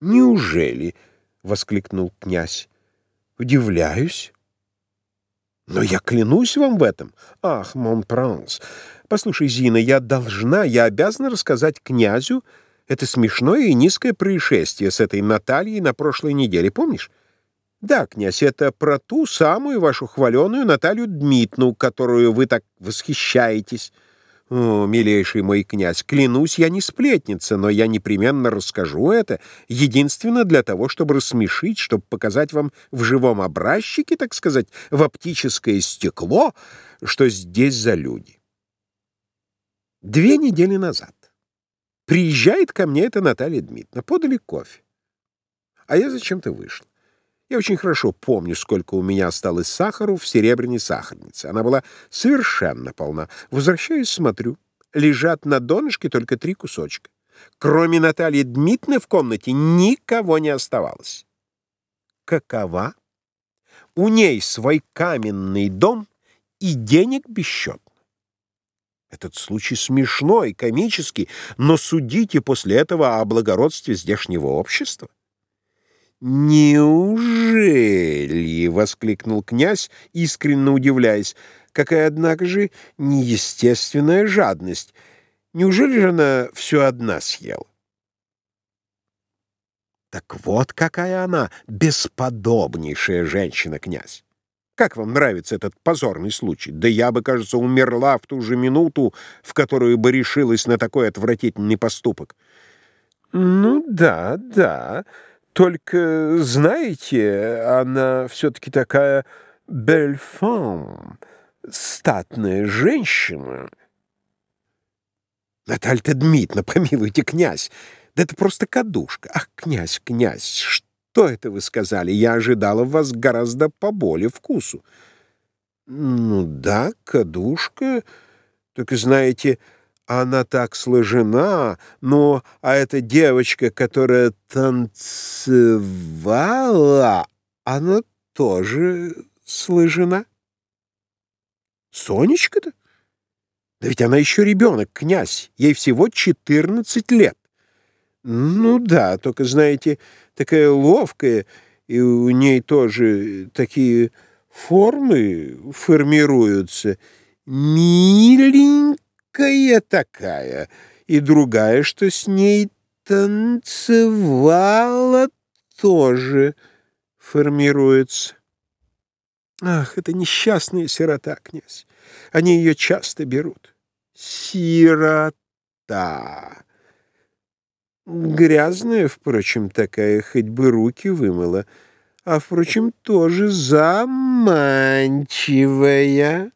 «Неужели?» — воскликнул князь. «Удивляюсь». «Но я клянусь вам в этом. Ах, Монпранс, послушай, Зина, я должна, я обязана рассказать князю это смешное и низкое происшествие с этой Натальей на прошлой неделе, помнишь? Да, князь, это про ту самую вашу хваленую Наталью Дмитну, которую вы так восхищаетесь». «О, милейший мой князь, клянусь, я не сплетница, но я непременно расскажу это, единственно для того, чтобы рассмешить, чтобы показать вам в живом образчике, так сказать, в оптическое стекло, что здесь за люди». Две недели назад приезжает ко мне эта Наталья Дмитриевна, подали кофе, а я зачем-то вышла. Я очень хорошо помню, сколько у меня осталось сахару в серебряной сахарнице. Она была совершенно полна. Возвращаюсь, смотрю. Лежат на донышке только три кусочка. Кроме Натальи Дмитриевны в комнате никого не оставалось. Какова? У ней свой каменный дом и денег без счета. Этот случай смешной, комический, но судите после этого о благородстве здешнего общества. «Неужели?» — воскликнул князь, искренне удивляясь. «Какая, однако же, неестественная жадность! Неужели же она все одна съела?» «Так вот какая она, бесподобнейшая женщина, князь! Как вам нравится этот позорный случай? Да я бы, кажется, умерла в ту же минуту, в которую бы решилась на такой отвратительный поступок». «Ну да, да...» Только, знаете, она все-таки такая бельфам, статная женщина. Наталья Дмитриевна, помилуйте, князь, да это просто кадушка. Ах, князь, князь, что это вы сказали? Я ожидала вас гораздо поболее вкусу. Ну да, кадушка, только, знаете, она так сложена, но а эта девочка, которая танцевала, она тоже сложена. Сонечка-то? Да ведь она еще ребенок, князь, ей всего 14 лет. Ну да, только, знаете, такая ловкая, и у ней тоже такие формы формируются. Миленькая мягкая такая, и другая, что с ней танцевала, тоже формируется. Ах, это несчастная сирота, князь. Они ее часто берут. Сирота. Грязная, впрочем, такая, хоть бы руки вымыла, а, впрочем, тоже заманчивая.